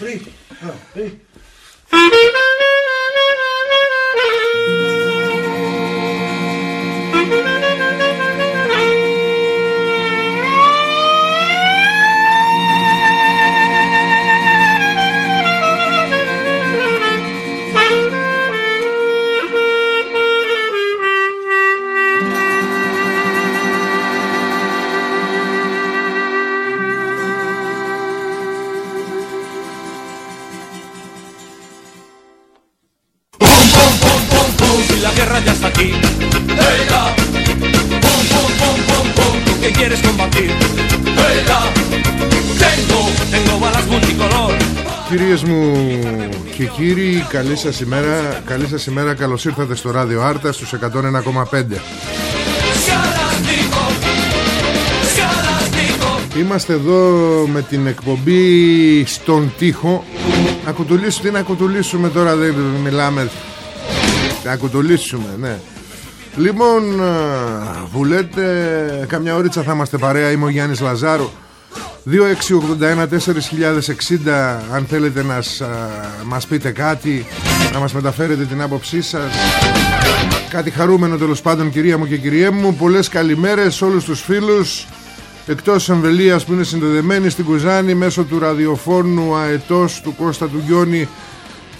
Λαζάρου. la guerra ya está aquí. ¡Ella! ¡Pum, pum, pum, pum, pum! ¿Tú qué quieres combatir? ¡Ella! Tengo, tengo balas multicolor. Κυρίες μου και κύριοι, καλή σας ημέρα, καλή σας ημέρα, καλώς ήρθατε στο ράδιο Άρτα στους 101,5. Scalastico, scalastico. Είμαστε εδώ με την εκπομπή στον τοίχο. Να κουτουλήσουμε, τι να κουτουλήσουμε τώρα, δεν μιλάμε. Να κουτουλήσουμε, ναι. Λοιπόν, α, που λέτε, καμιά ώριτσα θα είμαστε παρέα, είμαι ο Γιάννης Λαζάρου. 2681-4060 αν θέλετε να σ- α, μας πείτε κάτι να μας μεταφέρετε την άποψή σας κάτι χαρούμενο τέλος πάντων κυρία μου και κυριέ μου πολλές καλημέρες σε όλους τους φίλους εκτός εμβελίας που είναι συνδεδεμένοι στην Κουζάνη μέσω του ραδιοφώνου αετός του Κώστα του Γιώνη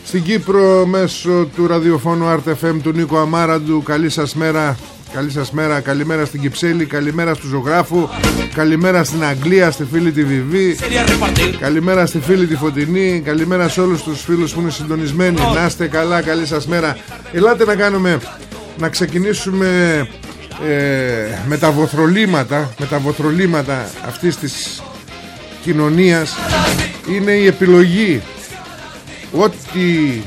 στην Κύπρο μέσω του ραδιοφώνου RTFM του Νίκο Αμάραντου καλή σας μέρα Καλή σας μέρα, καλημέρα στην Κυψέλη, καλημέρα του ζωγράφου, καλημέρα στην Αγγλία, στη φίλη τη Βιβί, Sería repartir. καλημέρα στη φίλη τη Φωτεινή, καλημέρα σε όλους τους φίλους που είναι συντονισμένοι. Να είστε καλά, καλή σας μέρα. Ελάτε να κάνουμε, να ξεκινήσουμε ε, με τα βοθρολίματα, με τα βοθρολίματα αυτής της κοινωνίας. Είναι η επιλογή ό,τι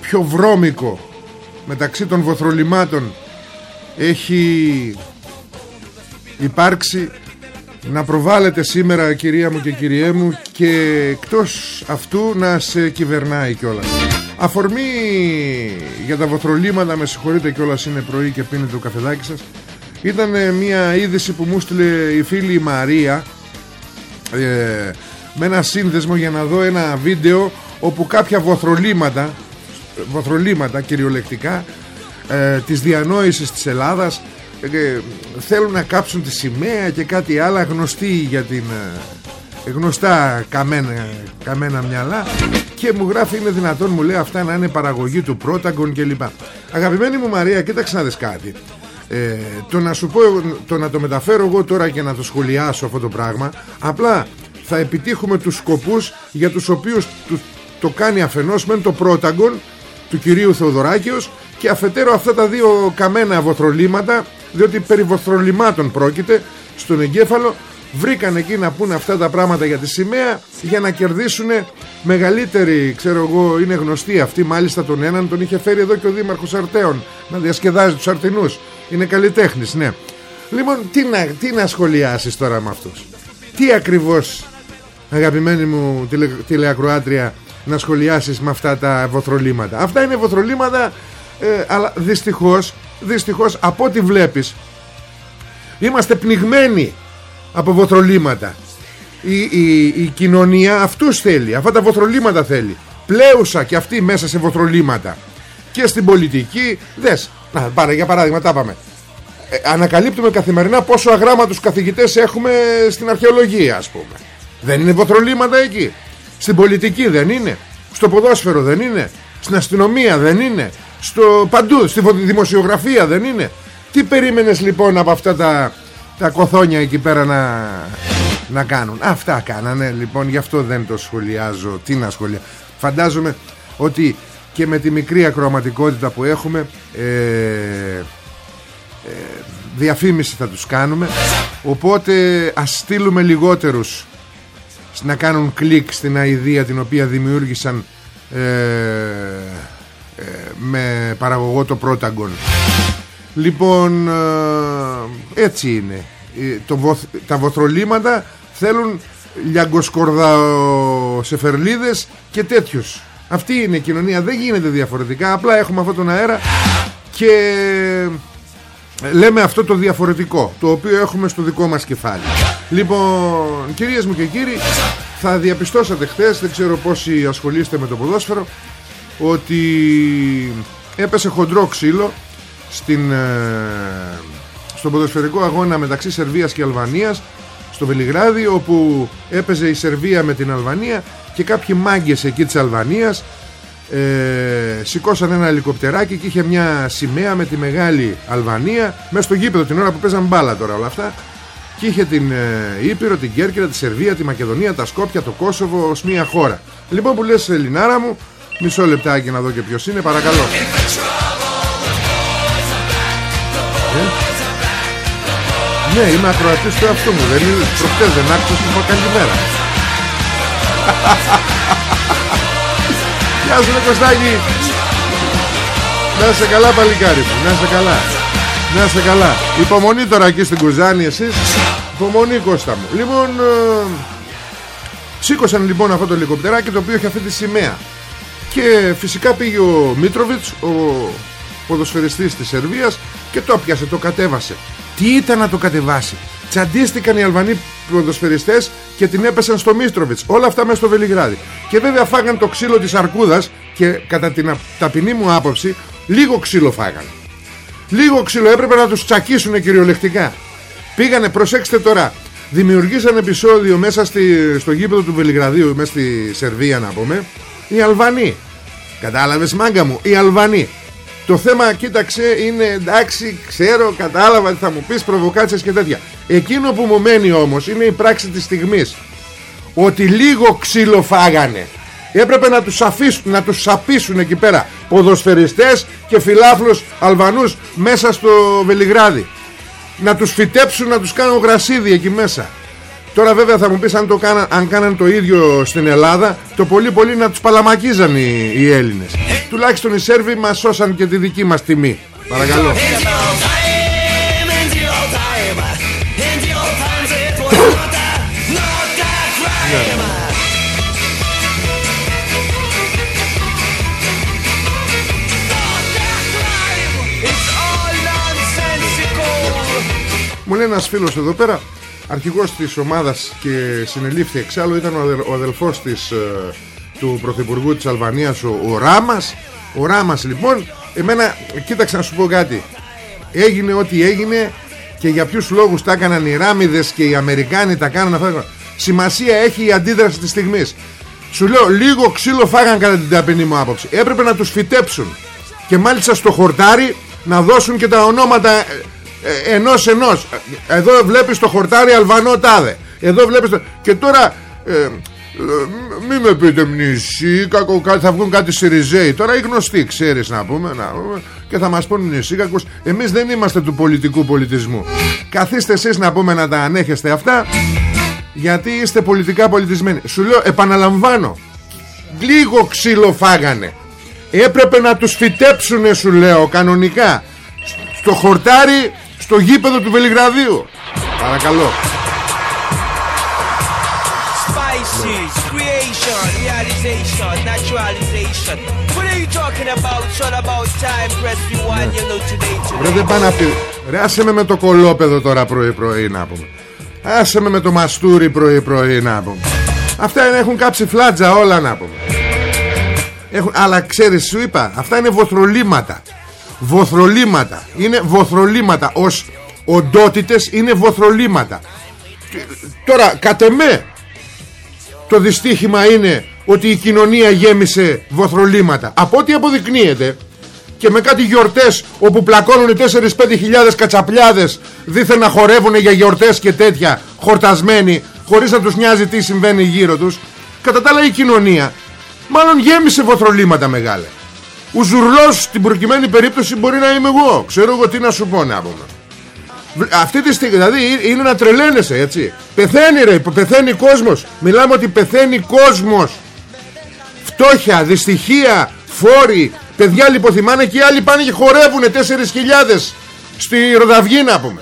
πιο βρώμικο μεταξύ των βοθρολιμάτων έχει υπάρξει να προβάλλεται σήμερα κυρία μου και κυριέ μου και εκτός αυτού να σε κυβερνάει κιόλας. Αφορμή για τα βοθρολίματα με συγχωρείτε κιόλας είναι πρωί και πίνετε το καφεδάκι σας. Ήταν ε, μια είδηση που μου στείλε η φίλη η Μαρία ε, με ένα σύνδεσμο για να δω ένα βίντεο όπου κάποια βοθρολίματα βοθρολίματα κυριολεκτικά ε, της διανόησης της Ελλάδας ε, θέλουν να κάψουν τη σημαία και κάτι άλλα γνωστή για την ε, γνωστά καμένα, καμένα μυαλά. Και μου γράφει είναι δυνατόν μου λέει αυτά να είναι παραγωγή του Πρόταγκον κλπ. Αγαπημένη μου Μαρία κοίταξε να δεις κάτι. Ε, το να σου πω το να το μεταφέρω εγώ τώρα και να το σχολιάσω αυτό το πράγμα απλά θα επιτύχουμε τους σκοπούς για τους οποίους του- το κάνει αφενός μεν το Πρόταγκον του κυρίου Θεοδωράκιος και αφετέρου αυτά τα δύο καμένα βοθρολίματα διότι περί βοθρολιμάτων πρόκειται στον εγκέφαλο βρήκαν εκεί να πούνε αυτά τα πράγματα για τη σημαία για να κερδίσουν μεγαλύτερη ξέρω εγώ είναι γνωστή αυτή μάλιστα τον έναν τον είχε φέρει εδώ και ο Δήμαρχος Αρτέων να διασκεδάζει τους Αρτινούς είναι καλλιτέχνης ναι. Λοιπόν τι να, τι να σχολιάσεις τώρα με αυτούς; Τι ακριβώς αγαπημένη μου τηλε, τηλεακροάτρια να σχολιάσεις με αυτά τα βοθρολίματα αυτά είναι βοθρολίματα ε, αλλά δυστυχώς δυστυχώς από ό,τι βλέπεις είμαστε πνιγμένοι από βοθρολίματα η, η, η κοινωνία αυτούς θέλει αυτά τα βοθρολίματα θέλει. Πλέουσα και αυτή μέσα σε βοθρολίματα και στην πολιτική δες να, πάρε, για παράδειγμα τα πάμε. Ε, ανακαλύπτουμε καθημερινά πόσο αγράμματους καθηγητές έχουμε στην αρχαιολογία ας πούμε. Δεν είναι βοθρολίματα εκεί Στην πολιτική δεν είναι. Στο ποδόσφαιρο δεν είναι. Στην αστυνομία δεν είναι. Στο παντού, στη δημοσιογραφία δεν είναι. Τι περίμενες λοιπόν από αυτά τα, τα κοθόνια εκεί πέρα να, να κάνουν; Αυτά κάνανε λοιπόν Γι' αυτό δεν το σχολιάζω. Τι να σχολιάζω Φαντάζομαι ότι και με τη μικρή ακροαματικότητα που έχουμε ε, ε, διαφήμιση θα τους κάνουμε. Οπότε ας στείλουμε λιγότερους να κάνουν κλικ στην αηδία την οποία δημιούργησαν ε, ε με παραγωγό το Πρόταγκον λοιπόν ε, έτσι είναι. Το, τα βοθρολίματα θέλουν λιαγκοσκορδαοσεφερλίδες και τέτοιους. Αυτή είναι η κοινωνία. Δεν γίνεται διαφορετικά. Απλά έχουμε αυτόν τον αέρα και λέμε αυτό το διαφορετικό το οποίο έχουμε στο δικό μας κεφάλι. Λοιπόν κυρίες μου και κύριοι θα διαπιστώσατε χθες δεν ξέρω πόσοι ασχολείστε με το ποδόσφαιρο ότι έπεσε χοντρό ξύλο στην, ε, στον ποδοσφαιρικό αγώνα μεταξύ Σερβίας και Αλβανίας στο Βελιγράδι όπου έπαιζε η Σερβία με την Αλβανία και κάποιοι μάγκες εκεί της Αλβανίας ε, σηκώσαν ένα ελικοπτεράκι και είχε μια σημαία με τη μεγάλη Αλβανία μέσα στο γήπεδο την ώρα που παίζαν μπάλα τώρα όλα αυτά. Και είχε την ε, Ήπειρο, την Κέρκυρα, τη Σερβία, τη Μακεδονία, τα Σκόπια, το Κόσοβο ως μια χώρα. Λοιπόν που λες Ελληνάρα μου μισό λεπτάκι να δω και ποιος είναι παρακαλώ. Ε; Ναι είμαι ακροατής του εαυτού μου δεν είναι προχτές δεν άκουσες που είπα καλημέρα Γεια σου Κωστάκη Να είσαι καλά παλικάρι μου. Να είσαι καλά. Να είσαι καλά. Υπομονή τώρα εκεί στην Κουζάνη εσείς. Υπομονή Κώστα μου. Λοιπόν ε, Σήκωσαν λοιπόν αυτό το ελικοπτεράκι το οποίο έχει αυτή τη σημαία. Και φυσικά πήγε ο Μίτροβιτς Ο ποδοσφαιριστής της Σερβίας Και το πιάσε, το κατέβασε. Τι ήταν να το κατεβάσει; Τσαντίστηκαν οι Αλβανοί ποδοσφαιριστές και την έπεσαν στο Μίστροβιτς. Όλα αυτά μέσα στο Βελιγράδι. Και βέβαια φάγαν το ξύλο της αρκούδας και κατά την ταπεινή μου άποψη λίγο ξύλο φάγαν λίγο ξύλο έπρεπε να τους τσακίσουν κυριολεκτικά. Πήγανε προσέξτε τώρα δημιουργήσαν επεισόδιο μέσα στη, στο γήπεδο του Βελιγραδίου μέσα στη Σερβία να πούμε οι Αλβανοί. Κατάλαβες μάγκα μου οι Αλβανοί. Το θέμα κοίταξε είναι εντάξει ξέρω κατάλαβα τι θα μου πεις προβοκάτσες και τέτοια Εκείνο που μου μένει όμως είναι η πράξη της στιγμής. Ότι λίγο ξύλο φάγανε Έπρεπε να τους αφήσουν, να τους σαπίσουν εκεί πέρα. Ποδοσφαιριστές και φιλάθλους Αλβανούς μέσα στο Βελιγράδι. Να τους φυτέψουν, να τους κάνουν γρασίδι εκεί μέσα. Τώρα βέβαια θα μου πεις αν, το κάναν, αν κάναν το ίδιο στην Ελλάδα Το πολύ πολύ να τους παλαμακίζαν οι, οι Έλληνες. Τουλάχιστον οι Σέρβοι μας σώσαν και τη δική μας τιμή. Παρακαλώ Μου λέει ένας φίλος εδώ πέρα Αρχηγός της ομάδας και συνελήφθη εξάλλου Ήταν ο, αδελφός της, ε, του Πρωθυπουργού της Αλβανίας ο, ο Ράμας. Ο Ράμας λοιπόν Εμένα κοίταξε να σου πω κάτι. Έγινε ό,τι έγινε Και για ποιους λόγους τα έκαναν οι Ράμιδες Και οι Αμερικάνοι τα κάναν αυτά. Σημασία έχει η αντίδραση της στιγμής. Σου λέω λίγο ξύλο φάγαν κατά την ταπεινή μου άποψη. Έπρεπε να τους φυτέψουν. Και μάλιστα στο χορτάρι Να δώσουν και τα ονόματα ε, ε, ενός ενός. Εδώ βλέπεις το χορτάρι Αλβανό τάδε. Εδώ βλέπεις το... και τώρα ε, ε μη με πείτε μνησί κακο, θα βγουν κάτι Σιριζέοι τώρα οι γνωστοί ξέρεις να πούμε, να πούμε και θα μας πούν κακος εμείς δεν είμαστε του πολιτικού πολιτισμού. Καθίστε εσείς να πούμε να τα ανέχεστε αυτά γιατί είστε πολιτικά πολιτισμένοι. Σου λέω επαναλαμβάνω λίγο ξύλο φάγανε έπρεπε να τους φυτέψουνε σου λέω κανονικά στο χορτάρι στο γήπεδο του Βελιγραδίου. Παρακαλώ. Ρε δεν πάνε αυτοί Ρε άσε με με το κολόπεδο τώρα πρωί πρωί να πούμε. Άσε με με το μαστούρι πρωί πρωί να πούμε. Αυτά έχουν κάψει φλάτζα όλα να πούμε. Έχουν, Αλλά ξέρεις σου είπα Αυτά είναι βοθρολίματα βοθρολίματα είναι βοθρολίματα ως οντότητες είναι βοθρολίματα τώρα κατ' εμέ το δυστύχημα είναι ότι η κοινωνία γέμισε βοθρολήματα. Από ό,τι αποδεικνύεται και με κάτι γιορτές όπου πλακώνουν 4-5 χιλιάδες κατσαπλιάδες δίθεν να χορεύουν για γιορτές και τέτοια χορτασμένοι χωρίς να τους νοιάζει τι συμβαίνει γύρω τους κατά τα άλλα η κοινωνία μάλλον γέμισε βοθρολήματα μεγάλα ο Ζουρλός στην προκειμένη περίπτωση μπορεί να είμαι εγώ. Ξέρω εγώ τι να σου πω να πούμε. Αυτή τη στιγμή δηλαδή είναι να τρελαίνεσαι έτσι. Πεθαίνει ρε πεθαίνει κόσμος. Μιλάμε ότι πεθαίνει κόσμος. Φτώχεια, δυστυχία φόροι. Παιδιά λιποθυμάνε και οι άλλοι πάνε και χορεύουν 4.000 στη Ροδαυγή να πούμε.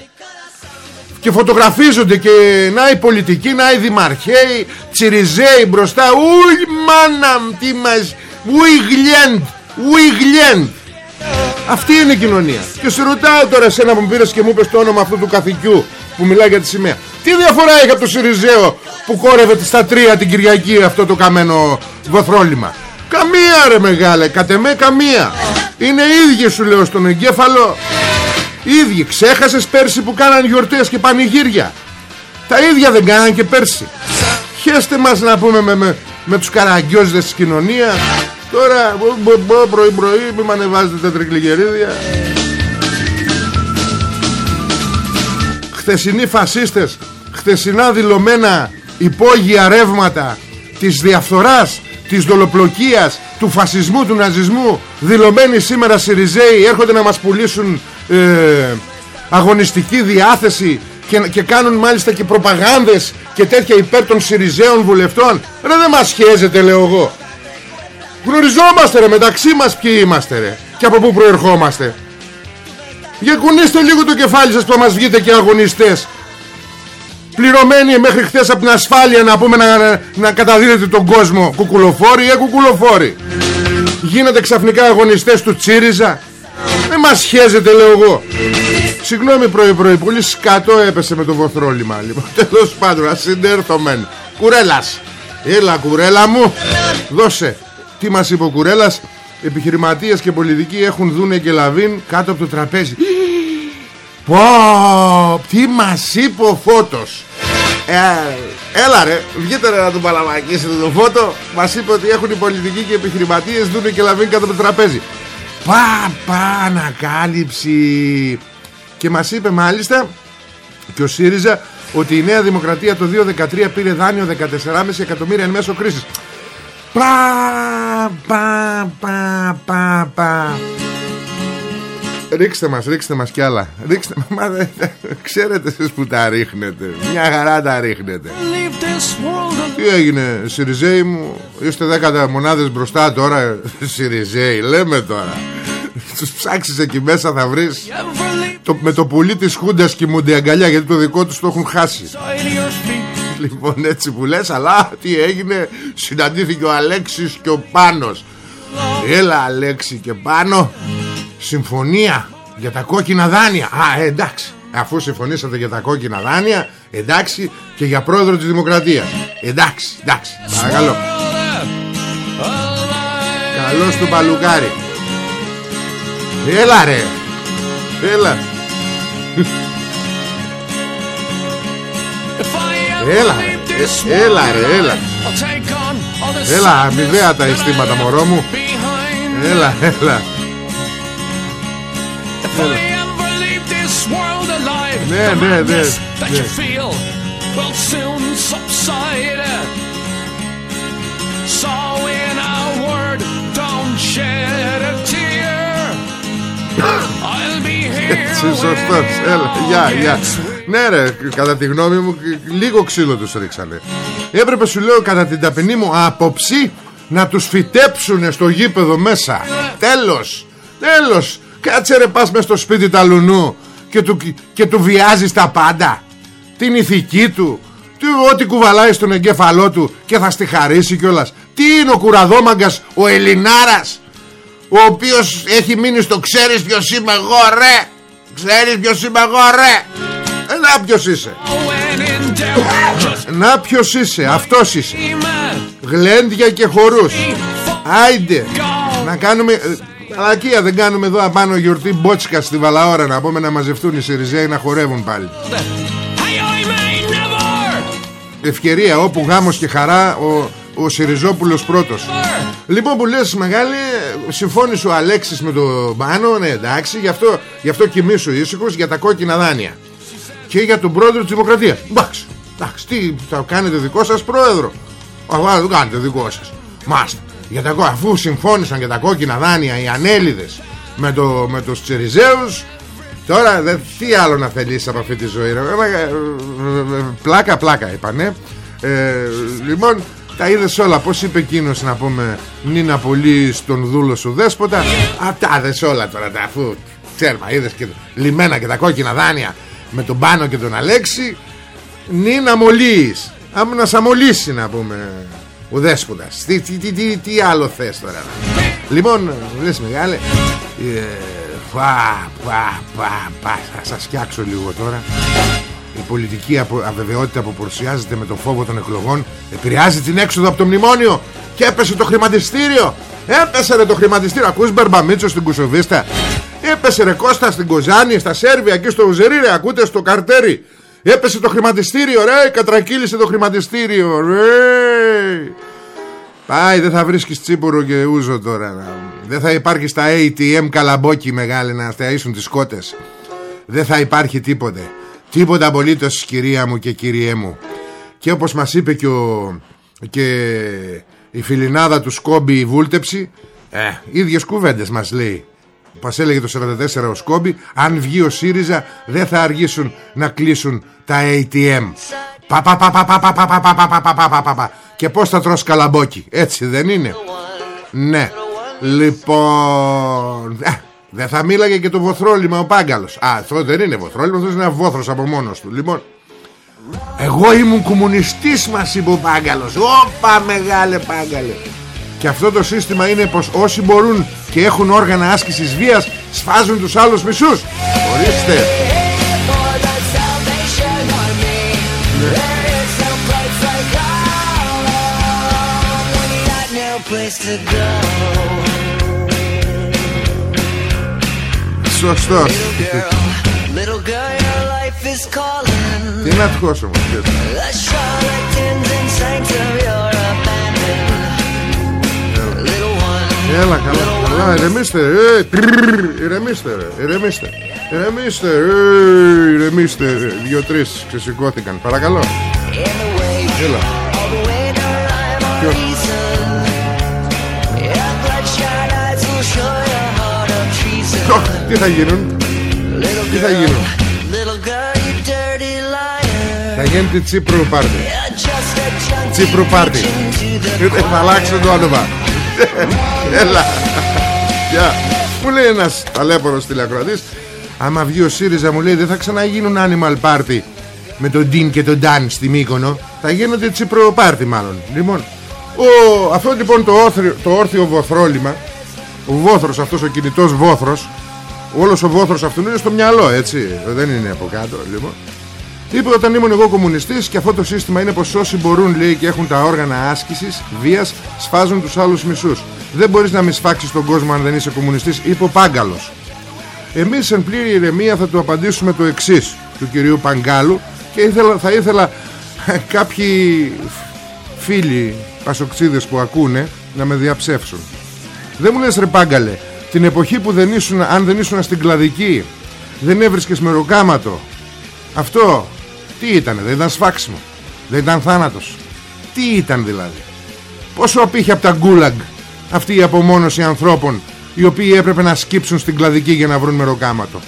Και φωτογραφίζονται και να οι πολιτικοί, να οι δημαρχαίοι, τσιριζέοι μπροστά. Ουι μάνα τι μας, ουι γλέντ, ουι γλέντ. Αυτή είναι η κοινωνία. Και σε ρωτάω τώρα εσένα που μου πήρες και μου είπες το όνομα αυτού του καθηκιού που μιλάει για τη σημαία. Τι διαφορά έχει από το Σιριζέο που χόρευε στα τρία την Κυριακή αυτό το καμένο βοθρόλιμα. Καμία ρε μεγάλε, κατ' εμέ καμία. Είναι ίδιοι σου λέω στον εγκέφαλο. Ίδιοι ξέχασες πέρσι που κάναν γιορτές και πανηγύρια Τα ίδια δεν κάναν και πέρσι Χέστε μας να πούμε με, με, με τους καραγκιόζιδες της κοινωνίας Τώρα πρωί πρωί μη με ανεβάζετε τα τρικλιγερίδια Χθεσινοί φασίστες Χθεσινά δηλωμένα υπόγεια ρεύματα Της διαφθοράς Της δολοπλοκίας Του φασισμού, του ναζισμού Δηλωμένοι σήμερα Σιριζέοι Έρχονται να μας πουλήσουν ε, αγωνιστική διάθεση και, και κάνουν μάλιστα και προπαγάνδες και τέτοια υπέρ των Συριζέων βουλευτών. Ρε δεν μας χέζεται λέω εγώ γνωριζόμαστε ρε μεταξύ μας ποιοι είμαστε ρε. Και από πού προερχόμαστε. Για κουνήστε λίγο το κεφάλι σας που μας βγείτε και αγωνιστές. Πληρωμένοι μέχρι χθες από την ασφάλεια να πούμε να, να καταδίδετε τον κόσμο. Κουκουλοφόροι ή κουκουλοφόροι. Γίνετε ξαφνικά αγωνιστές του Τσίριζα. Δεν μας χέζεται λέω εγώ. Συγγνώμη πρωί πρωί Πολύ σκατό έπεσε με το βοθρόλιμα λοιπόν, Τέλος πάντων ας μεν. Κουρέλας. Έλα κουρέλα μου. Δώσε Τι μας είπε ο κουρέλας; Επιχειρηματίες και πολιτικοί έχουν δούνε και λαβίν Κάτω από το τραπέζι. Πω Τι μας είπε ο Φώτος; Ε, Έλα ρε Βγείτε ρε να τον παλαμακίσετε το φώτο. Μας είπε ότι έχουν οι πολιτικοί και οι επιχειρηματίες Δούνε και λαβίν κάτω από το τραπέζι. Πα, πα, ανακάλυψη. Και μας είπε μάλιστα Και ο ΣΥΡΙΖΑ Ότι η Νέα Δημοκρατία το 2013 πήρε δάνειο 14,5 εκατομμύρια εν μέσω κρίσης Πα, πα, πα, πα, πα. Ρίξτε μας, ρίξτε μας κι άλλα. Ρίξτε μας, ξέρετε εσείς που τα ρίχνετε. Μια χαρά τα ρίχνετε. Τι έγινε Σιριζέη μου Είστε δέκατα μονάδες μπροστά τώρα Σιριζέη λέμε τώρα. Τους ψάξεις εκεί μέσα θα βρεις. Το, Με το πουλί της Χούντας κοιμούνται αγκαλιά Γιατί το δικό τους το έχουν χάσει Λοιπόν έτσι που λες Αλλά τι έγινε Συναντήθηκε ο Αλέξης και ο Πάνος. Έλα Αλέξη και Πάνο Συμφωνία για τα κόκκινα δάνεια. Α ε, εντάξει Αφού συμφωνήσατε για τα κόκκινα δάνεια Εντάξει και για πρόεδρο της Δημοκρατίας. Εντάξει εντάξει Παρακαλώ. Καλώς του παλουκάρι Έλα ρε. Έλα Έλα ρε. Έλα ρε έλα. Έλα αμοιβαία τα αισθήματα μωρό μου. Έλα έλα. Ναι, ναι, ναι, ναι. Έτσι σωστός Έλα γεια γεια. Ναι ρε κατά τη γνώμη μου Λίγο ξύλο τους ρίξανε. Έπρεπε σου λέω κατά την ταπεινή μου άποψη Να τους φυτέψουνε στο γήπεδο μέσα. Τέλος Τέλος. Κάτσε ρε πας μες στο σπίτι τα λουνού και του, και του βιάζεις τα πάντα. Την ηθική του Ό,τι κουβαλάει στον εγκέφαλό του Και θα στη χαρίσει κιόλας. Τι είναι ο κουραδόμαγκας Ο Ελληνάρας Ο οποίος έχει μείνει στο ξέρεις ποιος είμαι εγώ ρε Ξέρεις ποιος είμαι εγώ ρε; Ε, Να ποιος είσαι. Να ποιος είσαι Αυτός είσαι. Γλέντια και χορούς. Άιντε Να κάνουμε ε, Αλακία δεν κάνουμε εδώ απάνω γιορτή μπότσικα στη Βαλαώρα να πούμε να μαζευτούν οι Σιριζέοι να χορεύουν πάλι. Ευκαιρία όπου γάμος και χαρά ο, ο Σιριζόπουλος πρώτος. Λοιπόν που λες μεγάλη Συμφώνησε ο Αλέξης με το Μπάνο Ναι εντάξει γι' αυτό, γι αυτό κοιμήσου ήσυχος Για τα κόκκινα δάνεια. Και για τον πρόεδρο της Δημοκρατίας. Εντάξει, εντάξει τι θα κάνετε δικό σας πρόεδρο. Αλλά δεν κάνετε δικό σας. Μάστε για τα, Αφού συμφώνησαν για τα κόκκινα δάνεια Οι ανέλιδες με, το, με τους Τσεριζέους Τώρα δε, τι άλλο να θελήσεις από αυτή τη ζωή ρε. Πλάκα πλάκα είπανε. Ε, Λοιπόν τα είδες όλα. Πως είπε εκείνος να πούμε Νίνα πολύ στον δούλο σου δέσποτα Αυτά δε όλα τώρα τα αφού Ξέρμα είδες και λιμένα και τα κόκκινα δάνεια Με τον Πάνο και τον Αλέξη. Νίνα μολύεις Άμου να σαμολύσει να πούμε Ο δέσποτας. Τι, τι, τι, τι, άλλο θες τώρα Λοιπόν λες μεγάλε ε, Πα, πα, πα, πα. Θα σας φτιάξω λίγο τώρα Η πολιτική αβεβαιότητα που παρουσιάζεται με τον φόβο των εκλογών Επηρεάζει την έξοδο από το μνημόνιο. Και έπεσε το χρηματιστήριο. Έπεσε ρε το χρηματιστήριο. Ακούς Μπερμπαμίτσο στην Κουσοβίστα. Έπεσε ρε Κώστα στην Κοζάνη Στα Σέρβια εκεί στο Ουζερί ρε. Ακούτε στο καρτέρι. Έπεσε το χρηματιστήριο ρε. Κατρακύλησε το χρηματιστήριο ρε. Πάει δεν θα βρίσκεις τσίπουρο και ούζο τώρα Δεν θα υπάρχει στα ATM καλαμπόκι μεγάλη να θεαίσουν τις κότες. Δεν θα υπάρχει τίποτε Τίποτα απολύτως κυρία μου και κυριέ μου Και όπως μας είπε και, ο, και η φιλινάδα του Σκόμπι η βούλτεψη ε, Ίδιες κουβέντες μας λέει Πας έλεγε το 44 ο Σκόμπι Αν βγει ο ΣΥΡΙΖΑ δεν θα αργήσουν να κλείσουν τα ATM Πα πα πα πα πα πα πα πα πα πα πα πα πα και πως θα τρως καλαμπόκι Έτσι δεν είναι Ναι Λοιπόν ε, Δεν θα μίλαγε και το βοθρόλιμα ο Πάγκαλος. Α αυτό δεν είναι βοθρόλιμα Αυτό είναι ένα βόθρος από μόνος του. Λοιπόν Εγώ ήμουν κομμουνιστής μας είπε ο Πάγκαλος. Όπα μεγάλε Πάγκαλε. Και αυτό το σύστημα είναι πως όσοι μπορούν και έχουν όργανα άσκησης βίας σφάζουν τους άλλους μισούς. Ορίστε. Σωστός. Τι να τυχώσω μου Έλα καλά, καλά, ηρεμήστε, ε, ηρεμήστε, ηρεμήστε, ηρεμήστε, ε, ηρεμήστε, δυο-τρεις ξεσηκώθηκαν, παρακαλώ. Έλα. Ποιος; Τι θα γίνουν; Τι θα γίνουν; Θα γίνεται Τσίπρου πάρτι. Τσίπρου πάρτι. Θα αλλάξουν το όνομα. Έλα. Μου λέει ένας ταλέπορος τηλεακροατής Άμα βγει ο ΣΥΡΙΖΑ μου λέει Δεν θα ξαναγίνουν animal party Με τον Ντίν και τον Ντάν στη Μύκονο. Θα γίνονται Τσίπρο πάρτι μάλλον Λοιπόν ο, αυτό λοιπόν το, όρθιο, το όρθιο βοθρόλιμα Ο βόθρος αυτός ο κινητός βόθρος Όλος ο βόθρος αυτού είναι στο μυαλό έτσι. Δεν είναι από κάτω λοιπόν. Είπε όταν ήμουν εγώ κομμουνιστής και αυτό το σύστημα είναι πως όσοι μπορούν λέει και έχουν τα όργανα άσκησης Βίας σφάζουν τους άλλους μισούς. Δεν μπορείς να μη σφάξεις τον κόσμο αν δεν είσαι κομμουνιστής. Είπε ο Πάγκαλος. Εμείς εν πλήρη ηρεμία θα του απαντήσουμε το εξής Του κυρίου Παγκάλου Και ήθελα, θα ήθελα κάποιοι φίλοι πασοξίδες που ακούνε να με διαψεύσουν. Δεν μου λες ρε Πάγκαλε την εποχή που δεν ήσουν, αν δεν ήσουν στην κλαδική δεν έβρισκες ροκάματο αυτό τι ήτανε δεν ήταν σφάξιμο δεν ήταν θάνατος. Τι ήταν δηλαδή. Πόσο απήχε από τα γκούλαγκ αυτή η απομόνωση ανθρώπων οι οποίοι έπρεπε να σκύψουν στην κλαδική για να βρουν μεροκάματο.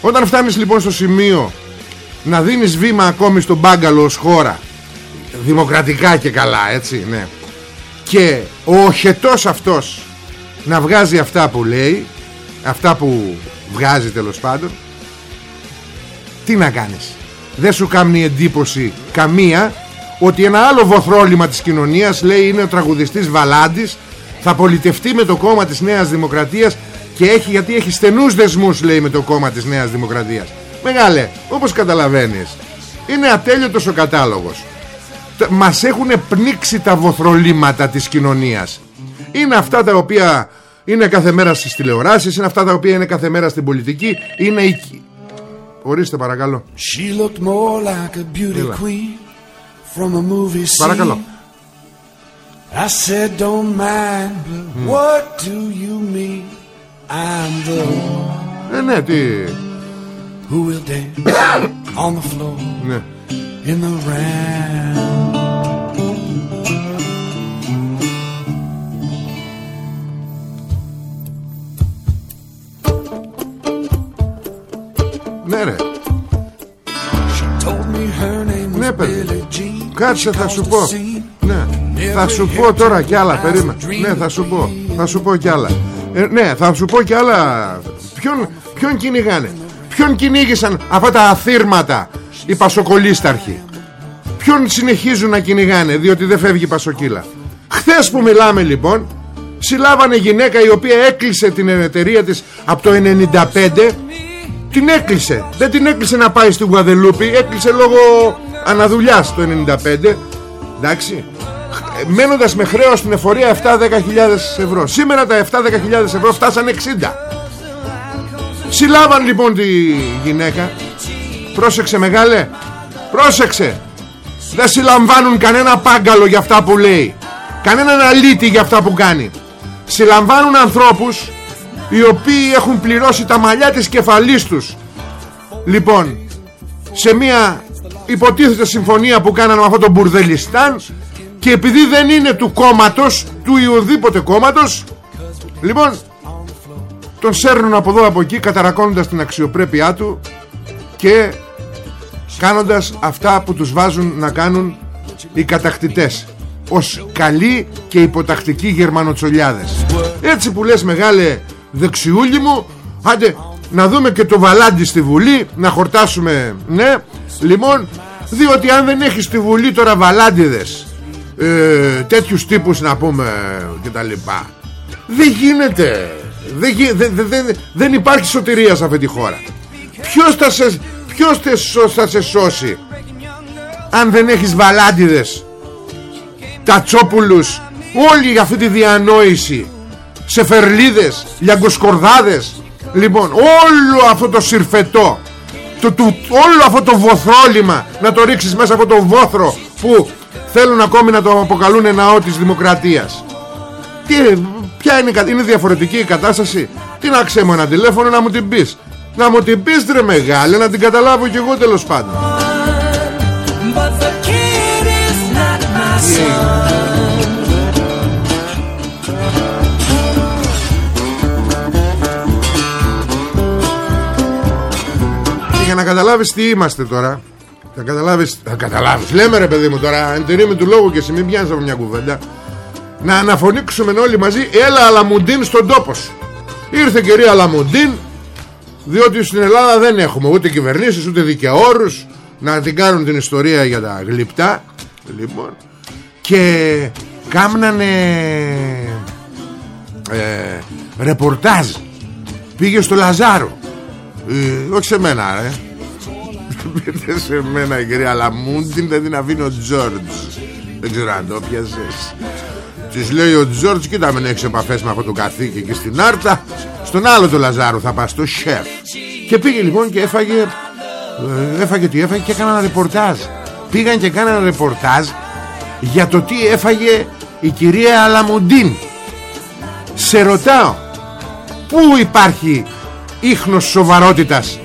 Όταν φτάνεις λοιπόν στο σημείο να δίνεις βήμα ακόμη στον μπάγκαλο ως χώρα δημοκρατικά και καλά έτσι ναι και ο οχετός αυτός να βγάζει αυτά που λέει αυτά που βγάζει τέλος πάντων. Τι να κάνεις; Δεν σου κάνει εντύπωση καμία ότι ένα άλλο βοθρόλημα της κοινωνίας λέει είναι ο τραγουδιστής Βαλάντης θα πολιτευτεί με το κόμμα της Νέας Δημοκρατίας και έχει γιατί έχει στενούς δεσμούς λέει με το κόμμα της Νέας Δημοκρατίας. Μεγάλε όπως καταλαβαίνεις είναι ατέλειωτος ο κατάλογος. Μας έχουν πνίξει τα βοθρολήματα της κοινωνίας είναι αυτά τα οποία είναι κάθε μέρα στις τηλεοράσεις Είναι αυτά τα οποία είναι κάθε μέρα στην πολιτική Είναι η... Ορίστε παρακαλώ She looked more like a beauty Έλα. queen from a movie scene. Παρακαλώ I said, don't mind, but what do you mean? I'm the one Ε ναι τι who will dance on the floor ναι. in the round. Ναι ρε Told me her name was Ναι, παιδί. Billie Jean. Κάτσε She θα caused σου a πω scene. Ναι Θα σου πω τώρα κι άλλα Περίμε Ναι θα σου πω Θα σου πω κι άλλα ε, Ναι θα σου πω κι άλλα Ποιον, ποιον κυνηγάνε; Ποιον κυνήγησαν αυτά τα αθήρματα Οι πασοκολίσταρχοι; Ποιον συνεχίζουν να κυνηγάνε Διότι δεν φεύγει η πασοκύλα; Χθες που μιλάμε λοιπόν Συλλάβανε γυναίκα η οποία έκλεισε την εταιρεία της Από το 95 την έκλεισε. Δεν την έκλεισε να πάει στη Γουαδελούπη. Έκλεισε λόγω αναδουλειάς το 95 Εντάξει. Ε, Μένοντας με χρέος στην εφορία 7-10 χιλιάδες ευρώ. Σήμερα τα 7-10 ευρώ φτάσαν 60 Συλλάβαν λοιπόν τη γυναίκα. Πρόσεξε μεγάλε. Πρόσεξε. Δεν συλλαμβάνουν κανένα πάγκαλο για αυτά που λέει. Κανέναν αλήτη για αυτά που κάνει. Συλλαμβάνουν ανθρώπους οι οποίοι έχουν πληρώσει τα μαλλιά της κεφαλής τους. Λοιπόν σε μια υποτίθεται συμφωνία που κάνανε με αυτό το Μπουρδελιστάν και επειδή δεν είναι του κόμματος του ή οδήποτε κόμματος λοιπόν τον σέρνουν από εδώ από εκεί καταρακώνοντας την αξιοπρέπειά του και κάνοντας αυτά που τους βάζουν να κάνουν οι κατακτητές ως καλοί και υποτακτικοί γερμανοτσολιάδες. Έτσι που λες μεγάλε δεξιούλη μου άντε να δούμε και το βαλάντι στη Βουλή να χορτάσουμε ναι. Λοιπόν διότι αν δεν έχεις στη Βουλή τώρα βαλάντιδες ε, τέτοιους τύπους να πούμε και τα λοιπά δεν γίνεται. Δεν, γι- δεν, δεν, δεν, δεν υπάρχει σωτηρία σε αυτή τη χώρα. Ποιος θα σε, ποιος θε σω- θα σε σώσει αν δεν έχεις βαλάντιδες τατσόπουλους όλη αυτή τη διανόηση σεφερλίδες, λιαγκοσκορδάδες. Λοιπόν όλο αυτό το συρφετό το, το, όλο αυτό το βοθρόλιμα να το ρίξεις μέσα από το βόθρο που θέλουν ακόμη να το αποκαλούν ναό της δημοκρατίας. Τι, ποια είναι, η κα- είναι διαφορετική η κατάσταση; Τι να ξέρω ένα τηλέφωνο να μου την πεις. Να μου την πεις ρε μεγάλε να την καταλάβω κι εγώ τέλος πάντων να καταλάβεις τι είμαστε τώρα. Θα καταλάβεις Θα καταλάβεις. Λέμε ρε παιδί μου τώρα Εν τερίμη του λόγου και εσύ μην πιάνεις από μια κουβέντα. Να αναφωνήξουμε όλοι μαζί Έλα Αλαμουντίν στον τόπο σου Ήρθε η κυρία Αλαμουντίν Διότι στην Ελλάδα δεν έχουμε ούτε κυβερνήσεις ούτε δικαιόρους Να την κάνουν την ιστορία για τα γλυπτά. Λοιπόν Και κάμνανε ε, Ρεπορτάζ. Πήγε στο Λαζάρο. Ε, όχι σε μένα ρε Πείτε σε μένα η κυρία Λαμούντιν Δεν την αφήνει ο Τζόρτζ. Δεν ξέρω αν το πιασες. Της λέει ο Τζόρτζ Κοίτα μην έχεις επαφές με αυτό το καθήκη εκεί στην Άρτα. Στον άλλο το Λαζάρου θα πας Στο σεφ Και πήγε λοιπόν και έφαγε ε, Έφαγε τι έφαγε και έκανα ένα ρεπορτάζ. Πήγαν και έκαναν ρεπορτάζ Για το τι έφαγε η κυρία Αλαμουντίν Σε ρωτάω Πού υπάρχει ίχνος σοβαρότητας;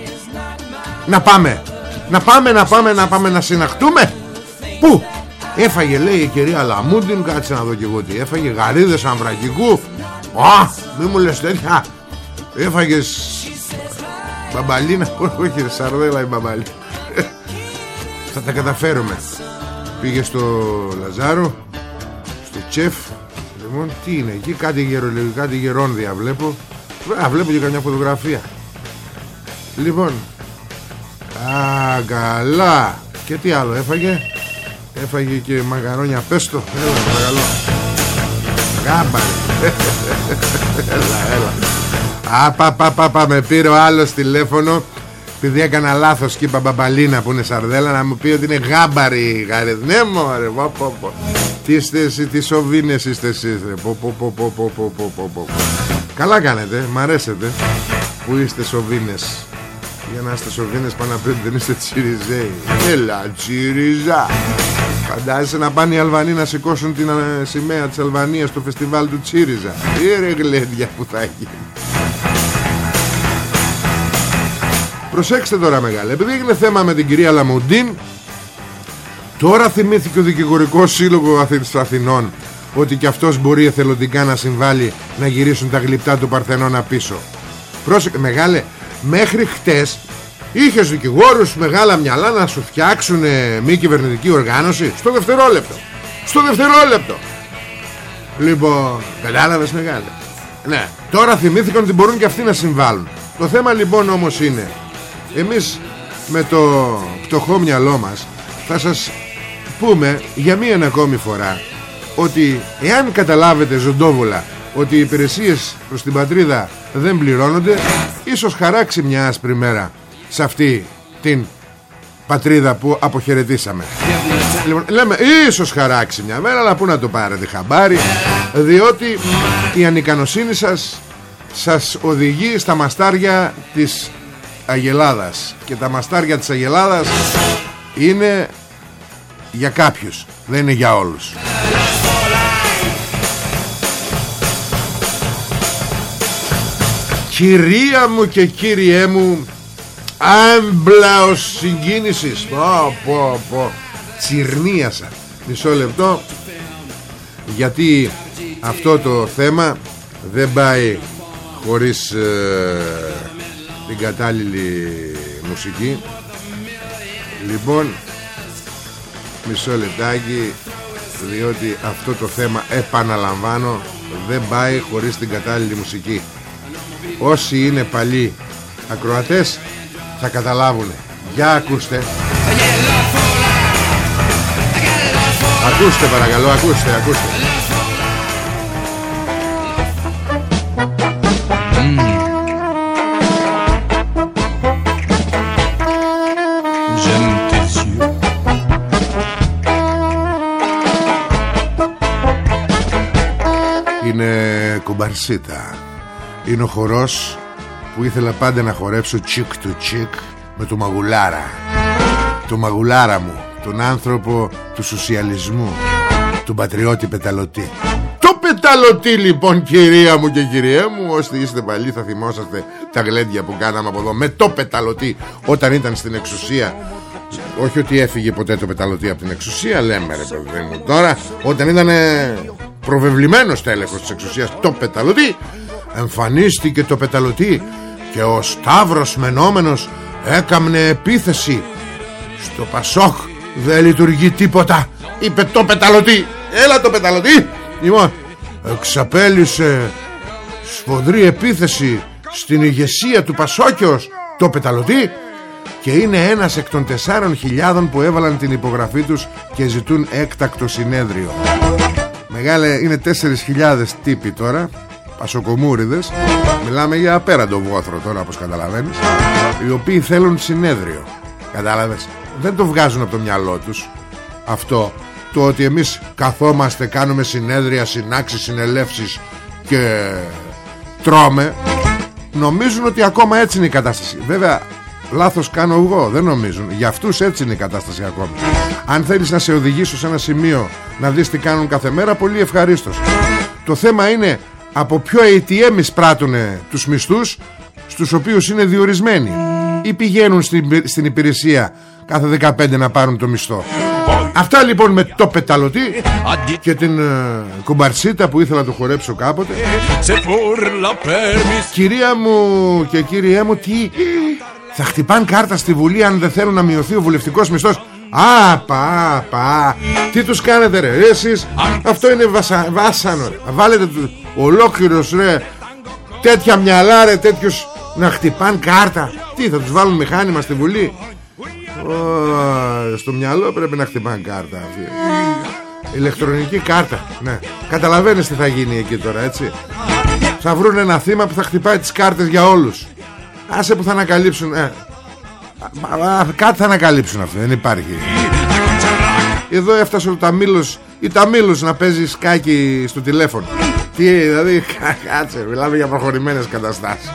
Να πάμε Να πάμε να πάμε να πάμε να συναχτούμε. Πού; Έφαγε λέει η κυρία Λαμούντιν Κάτσε να δω και εγώ τι έφαγε. Γαρίδες αμβρακικού. Α μη μου λες τέτοια. Έφαγες Μπαμπαλίνα. Όχι ρε σαρδέλα η μπαμπαλίνα. Θα τα καταφέρουμε. Πήγε στο Λαζάρο Στο τσεφ. Λοιπόν τι είναι εκεί Κάτι, γερο, κάτι γερόνδια βλέπω. Α βλέπω και καμιά φωτογραφία. Λοιπόν Α, καλά. Και τι άλλο έφαγε; Έφαγε και μαγαρόνια πέστο. Έλα, παρακαλώ. Γάμπαρε. έλα, έλα. Α, πα, πα, πα, με πήρε ο άλλος τηλέφωνο επειδή έκανα λάθος και είπα μπαμπαλίνα που είναι σαρδέλα να μου πει ότι είναι γάμπαρη γάρες. Ναι, μωρέ, πω, πω. Τι είστε εσύ, τι σοβίνες είστε εσείς, ρε. Πω, πω, πω, πω, πω, πω. Καλά κάνετε, μ' αρέσετε που είστε σοβίνες. Για να είστε σοβίνες πάνω να πείτε δεν είστε τσιριζέοι. Έλα τσιριζά. Φαντάζεσαι να πάνε οι Αλβανοί να σηκώσουν την ε, σημαία της Αλβανίας στο φεστιβάλ του Τσίριζα. Τι ρε γλέντια που θα γίνει. Προσέξτε τώρα μεγάλε. Επειδή έγινε θέμα με την κυρία Λαμουντίν Τώρα θυμήθηκε ο Δικηγορικός Σύλλογος Αθηνών ότι και αυτός μπορεί εθελοντικά να συμβάλλει να γυρίσουν τα γλυπτά του Παρθενώνα πίσω. Πρόσεχε μεγάλε, μέχρι χτες είχες δικηγόρους μεγάλα μυαλά να σου φτιάξουν μη κυβερνητική οργάνωση; Στο δευτερόλεπτο. Στο δευτερόλεπτο. Λοιπόν, κατάλαβες μεγάλε. Ναι, τώρα θυμήθηκαν ότι μπορούν και αυτοί να συμβάλλουν. Το θέμα λοιπόν όμως είναι, εμείς με το πτωχό μυαλό μας θα σας πούμε για μία ακόμη φορά ότι εάν καταλάβετε ζωντόβολα ότι οι υπηρεσίες προς την πατρίδα δεν πληρώνονται. Ίσως χαράξει μια άσπρη μέρα σε αυτή την πατρίδα που αποχαιρετήσαμε. Λοιπόν, λέμε ίσως χαράξει μια μέρα αλλά πού να το πάρετε χαμπάρι διότι η ανικανοσύνη σας σας οδηγεί στα μαστάρια της Αγελάδας. Και τα μαστάρια της Αγελάδας είναι για κάποιους δεν είναι για όλους Κυρία μου και κύριέ μου Άμπλαος συγκίνησης. Πω πω πω. Τσιρνίασα. Μισό λεπτό. Γιατί αυτό το θέμα Δεν πάει Χωρίς ε, Την κατάλληλη μουσική. Λοιπόν Μισό λεπτάκι Διότι αυτό το θέμα Επαναλαμβάνω Δεν πάει χωρίς την κατάλληλη μουσική Όσοι είναι παλιοί ακροατές θα καταλάβουν. Για ακούστε. Ακούστε παρακαλώ, ακούστε, ακούστε. Είναι κουμπαρσίτα είναι ο χορός που ήθελα πάντα να χορέψω τσικ του τσικ με το μαγουλάρα. Το μαγουλάρα μου τον άνθρωπο του σοσιαλισμού τον πατριώτη πεταλωτή. Το πεταλωτή λοιπόν κυρία μου και κυρία μου Όσοι είστε παλιοί θα θυμόσαστε τα γλέντια που κάναμε από εδώ Με το πεταλωτή. Όταν ήταν στην εξουσία Όχι ότι έφυγε ποτέ το πεταλωτή από την εξουσία Λέμε ρε παιδί μου. Τώρα όταν ήταν προβεβλημένος τέλεχος της εξουσίας Το πεταλωτή εμφανίστηκε το πεταλωτή και ο Σταύρος μενόμενος έκαμνε επίθεση. Στο Πασόκ δεν λειτουργεί τίποτα είπε το πεταλωτή. Έλα το πεταλωτή. Λοιπόν εξαπέλυσε σφοδρή επίθεση στην ηγεσία του Πασόκιος το πεταλωτή και είναι ένας εκ των τεσσάρων χιλιάδων που έβαλαν την υπογραφή τους και ζητούν έκτακτο συνέδριο. Μεγάλε είναι τέσσερις χιλιάδες τύποι τώρα Πασοκομούριδες. Μιλάμε για απέραντο βόθρο τώρα όπως καταλαβαίνεις Οι οποίοι θέλουν συνέδριο. Κατάλαβες; Δεν το βγάζουν από το μυαλό τους. Αυτό Το ότι εμείς καθόμαστε Κάνουμε συνέδρια, συνάξεις, συνελεύσεις Και τρώμε Νομίζουν ότι ακόμα έτσι είναι η κατάσταση. Βέβαια Λάθος κάνω εγώ, δεν νομίζουν. Για αυτούς έτσι είναι η κατάσταση ακόμη Αν θέλεις να σε οδηγήσω σε ένα σημείο Να δεις τι κάνουν κάθε μέρα Πολύ ευχαρίστως. Το θέμα είναι από ποιο ATM εισπράττουν τους μισθούς στους οποίους είναι διορισμένοι ή πηγαίνουν στην, στην υπηρεσία κάθε 15 να πάρουν το μισθό. Αυτά λοιπόν με το πεταλωτή και την uh, κουμπαρσίτα που ήθελα να το χορέψω κάποτε. Κυρία μου και κύριέ μου τι θα χτυπάν κάρτα στη Βουλή αν δεν θέλουν να μειωθεί ο βουλευτικός μισθός; Α, πα, πα Τι τους κάνετε ρε εσείς; Αυτό είναι βασα, βάσανο ρε. Βάλετε τους, ολόκληρος ρε Τέτοια μυαλά ρε τέτοιους Να χτυπάν κάρτα. Τι θα τους βάλουν μηχάνημα στη Βουλή; Στο μυαλό πρέπει να χτυπάν κάρτα αυτή. Ηλεκτρονική κάρτα Ναι. Καταλαβαίνεις τι θα γίνει εκεί τώρα έτσι. Θα βρουν ένα θύμα που θα χτυπάει τις κάρτες για όλους. Άσε που θα ανακαλύψουν ε, Κάτι θα ανακαλύψουν αυτό Δεν υπάρχει. Εδώ έφτασε ο Ταμίλος Ή Ταμίλος να παίζει σκάκι στο τηλέφωνο. Τι δηλαδή Κάτσε μιλάμε για προχωρημένες καταστάσεις.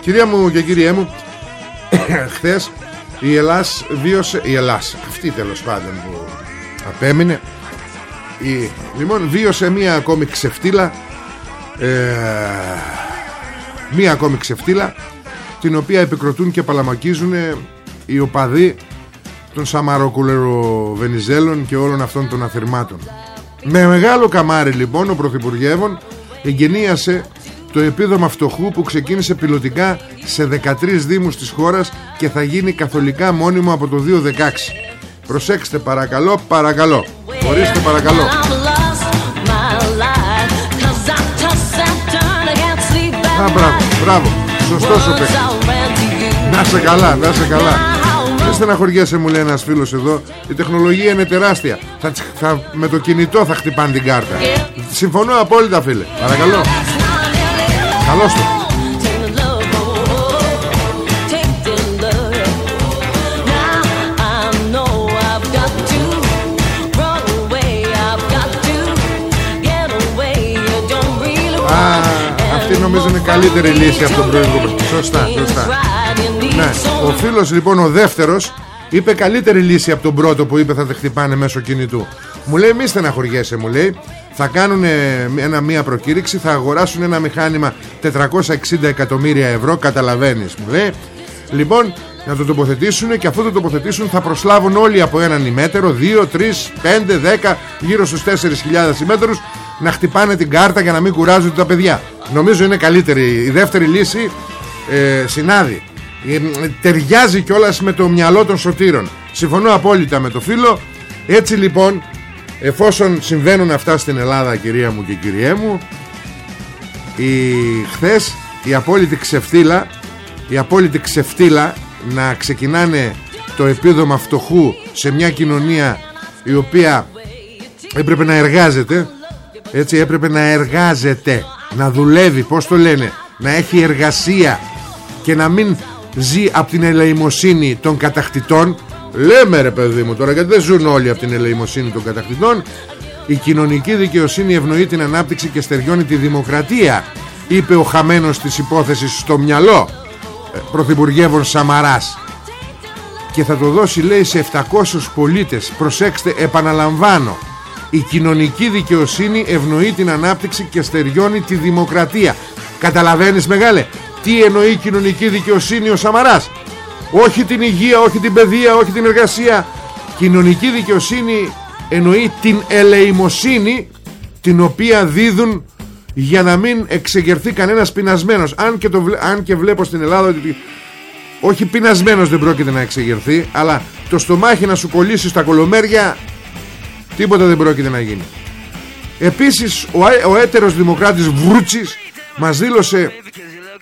Κυρία μου και κύριέ μου Χθες η Ελλάς βίωσε Η Ελλάς αυτή τέλος πάντων που απέμεινε η, Λοιπόν βίωσε μία ακόμη ξεφτύλα ε, Μία ακόμη ξεφτύλα Την οποία επικροτούν και παλαμακίζουν Οι οπαδοί των Σαμαροκουλεροβενιζέλων και όλων αυτών των αφηρμάτων. Με μεγάλο καμάρι λοιπόν ο Πρωθυπουργεύων εγκαινίασε το επίδομα φτωχού που ξεκίνησε πιλωτικά σε 13 δήμους της χώρας και θα γίνει καθολικά μόνιμο από το 2016. Προσέξτε παρακαλώ, παρακαλώ. Ορίστε παρακαλώ. Α, μπράβο, μπράβο. Σωστός ο παίκτης. Να σε καλά, να σε καλά. Δεν στεναχωριέσαι μου λέει ένας φίλος εδώ. Η τεχνολογία είναι τεράστια. Θα, θα, Με το κινητό θα χτυπάνε την κάρτα. Συμφωνώ απόλυτα φίλε. Παρακαλώ. Καλώς το νομίζω είναι καλύτερη λύση από τον προηγούμενο Σωστά, σωστά. Ναι. Ο φίλος λοιπόν ο δεύτερος Είπε καλύτερη λύση από τον πρώτο που είπε θα τα χτυπάνε μέσω κινητού. Μου λέει μη στεναχωριέσαι μου λέει. Θα κάνουν ένα, μία προκήρυξη Θα αγοράσουν ένα μηχάνημα 460 εκατομμύρια ευρώ Καταλαβαίνεις μου λέει. Λοιπόν να το τοποθετήσουν και αφού το τοποθετήσουν θα προσλάβουν όλοι από έναν ημέτερο 2, 3, 5, 10 γύρω στους 4.000 ημέτερους να χτυπάνε την κάρτα για να μην κουράζονται τα παιδιά. Νομίζω είναι καλύτερη. Η δεύτερη λύση ε, συνάδει. Ε, ταιριάζει κιόλας με το μυαλό των σωτήρων. Συμφωνώ απόλυτα με το φίλο. Έτσι λοιπόν εφόσον συμβαίνουν αυτά στην Ελλάδα κυρία μου και κυριέ μου η, χθες η απόλυτη ξεφτύλα η απόλυτη ξεφτύλα να ξεκινάνε το επίδομα φτωχού σε μια κοινωνία η οποία έπρεπε να εργάζεται έτσι έπρεπε να εργάζεται να δουλεύει πως το λένε να έχει εργασία και να μην ζει από την ελεημοσύνη των κατακτητών. Λέμε ρε παιδί μου τώρα γιατί δεν ζουν όλοι από την ελεημοσύνη των κατακτητών. Η κοινωνική δικαιοσύνη ευνοεί την ανάπτυξη και στεριώνει τη δημοκρατία είπε ο χαμένος της υπόθεσης στο μυαλό. ε, πρωθυπουργεύων Σαμαράς. Και θα το δώσει λέει σε 700 πολίτες. Προσέξτε επαναλαμβάνω η κοινωνική δικαιοσύνη ευνοεί την ανάπτυξη και στεριώνει τη δημοκρατία. Καταλαβαίνεις μεγάλε τι εννοεί η κοινωνική δικαιοσύνη ο Σαμαράς; Όχι την υγεία, όχι την παιδεία, όχι την εργασία. Κοινωνική δικαιοσύνη εννοεί την ελεημοσύνη την οποία δίδουν για να μην εξεγερθεί κανένας πεινασμένος. Αν και, το, αν και βλέπω στην Ελλάδα ότι όχι πεινασμένος δεν πρόκειται να εξεγερθεί αλλά το στομάχι να σου κολλήσει στα κολομέρια τίποτα δεν πρόκειται να γίνει. Επίσης ο, ο έτερος δημοκράτης Βρούτσης μας δήλωσε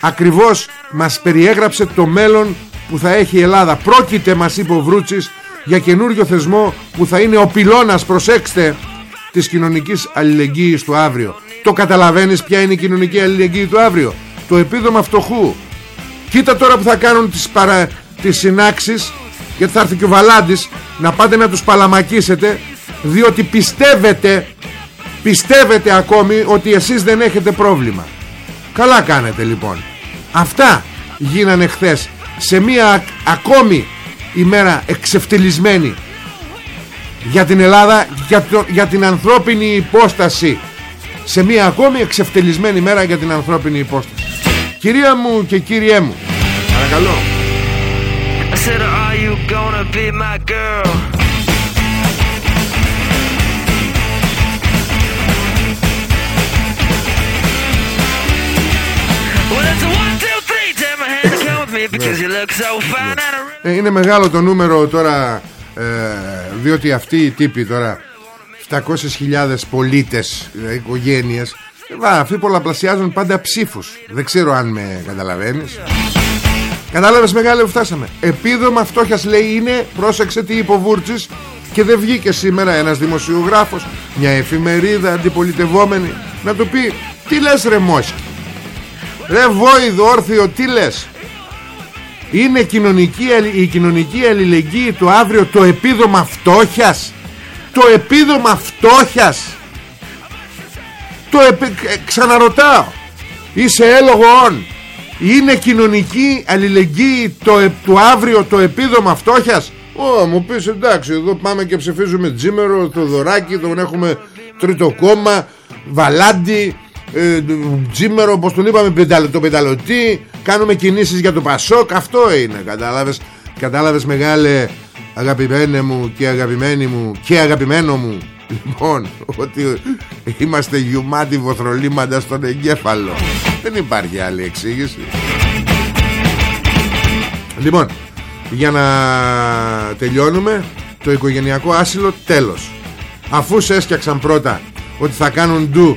ακριβώς μας περιέγραψε το μέλλον που θα έχει η Ελλάδα. Πρόκειται μας είπε ο Βρούτσης για καινούριο θεσμό που θα είναι ο πυλώνας προσέξτε της κοινωνικής αλληλεγγύης του αύριο το καταλαβαίνεις ποια είναι η κοινωνική αλληλεγγύη του αύριο. Το επίδομα φτωχού. Κοίτα τώρα που θα κάνουν τις, παρα... τις συνάξεις γιατί θα έρθει και ο Βαλάντης να πάτε να τους παλαμακίσετε διότι πιστεύετε πιστεύετε ακόμη ότι εσείς δεν έχετε πρόβλημα. Καλά κάνετε λοιπόν. Αυτά γίνανε χθες σε μία ακόμη ημέρα εξευτελισμένη για την Ελλάδα για, για την ανθρώπινη υπόσταση σε μία ακόμη εξευτελισμένη μέρα για την ανθρώπινη υπόσταση. Κυρία μου και κύριέ μου. Παρακαλώ. Ε, είναι μεγάλο το νούμερο τώρα ε, διότι αυτοί οι τύποι τώρα 700.000 πολίτες ε, οικογένειες. Αυτοί πολλαπλασιάζουν πάντα ψήφους. Δεν ξέρω αν με καταλαβαίνεις. Κατάλαβες μεγάλο που φτάσαμε. Επίδομα φτώχειας λέει είναι Πρόσεξε τι υποβούρτσις Και δεν βγήκε σήμερα ένας δημοσιογράφος Μια εφημερίδα αντιπολιτευόμενη Να του πει τι λες ρε Μόσκι; Ρε βόηδο όρθιο τι λες; Είναι κοινωνική, η κοινωνική αλληλεγγύη του αύριο το επίδομα φτώχειας; Το επίδομα φτώχειας. Το επί... Ε, ξαναρωτάω είσαι έλογο Είναι κοινωνική αλληλεγγύη το, ε- του αύριο το επίδομα φτώχειας; Ω, μου πεις εντάξει εδώ πάμε και ψηφίζουμε Τζίμερο, Θοδωράκη, τον έχουμε τρίτο κόμμα, Βαλάντι, ε, Τζίμερο, όπως τον είπαμε πενταλ, το πενταλωτή, κάνουμε κινήσεις για το Πασόκ, αυτό είναι, κατάλαβες, κατάλαβες μεγάλε αγαπημένε μου και αγαπημένη μου και αγαπημένο μου. Λοιπόν, ότι είμαστε γιουμάτι βοθρολίμαντα στον εγκέφαλο. Δεν υπάρχει άλλη εξήγηση. Λοιπόν, για να τελειώνουμε Το οικογενειακό άσυλο τέλος. Αφού σε έσκιαξαν πρώτα Ότι θα κάνουν ντου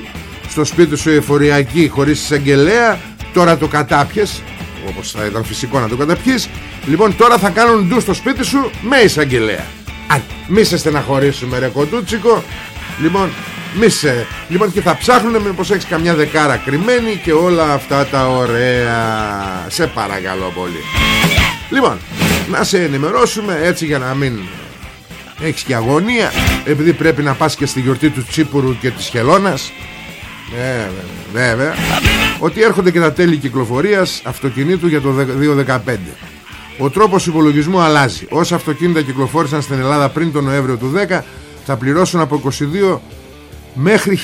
στο σπίτι σου εφοριακή χωρίς εισαγγελέα Τώρα το κατάπιες Όπως θα ήταν φυσικό να το καταπιείς. Λοιπόν τώρα θα κάνουν ντου στο σπίτι σου με εισαγγελέα. Α, μη σε στεναχωρήσουμε ρε κοτούτσικο Λοιπόν, μη σε... Λοιπόν και θα ψάχνουν μήπως έχεις καμιά δεκάρα κρυμμένη Και όλα αυτά τα ωραία. Σε παρακαλώ πολύ. Λοιπόν, να σε ενημερώσουμε έτσι για να μην έχεις και αγωνία Επειδή πρέπει να πας και στη γιορτή του Τσίπουρου και της Χελώνας ε, βέβαια Ότι έρχονται και τα τέλη κυκλοφορίας αυτοκινήτου για το 2015 Ο τρόπος υπολογισμού αλλάζει Όσα αυτοκίνητα κυκλοφόρησαν στην Ελλάδα πριν τον Νοέμβριο του 10 Θα πληρώσουν από 22 μέχρι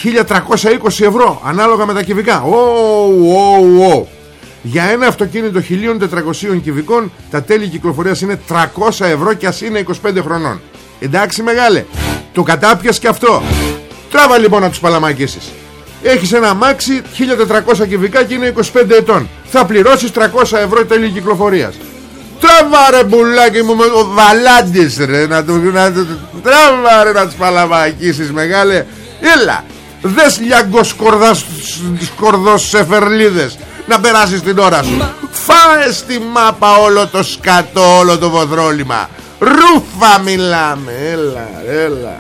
1320 ευρώ Ανάλογα με τα κυβικά Ω, ω, ω για ένα αυτοκίνητο 1400 κυβικών τα τέλη κυκλοφορίας είναι 300 ευρώ και ας είναι 25 χρονών. Εντάξει μεγάλε, το κατάπιας και αυτό. Τράβα λοιπόν να τους παλαμακίσεις. Έχεις ένα μάξι 1400 κυβικά και είναι 25 ετών. Θα πληρώσεις 300 ευρώ τέλη κυκλοφορίας. Τράβα ρε μπουλάκι μου με ο βαλάντης ρε να του, να, Τράβα ρε να τους παλαμακίσεις μεγάλε Έλα Δες λιάγκος σκορδός σε φερλίδες να περάσεις την ώρα σου Φάε στη μάπα όλο το σκατό Όλο το βοδρόλιμα Ρούφα μιλάμε Έλα έλα.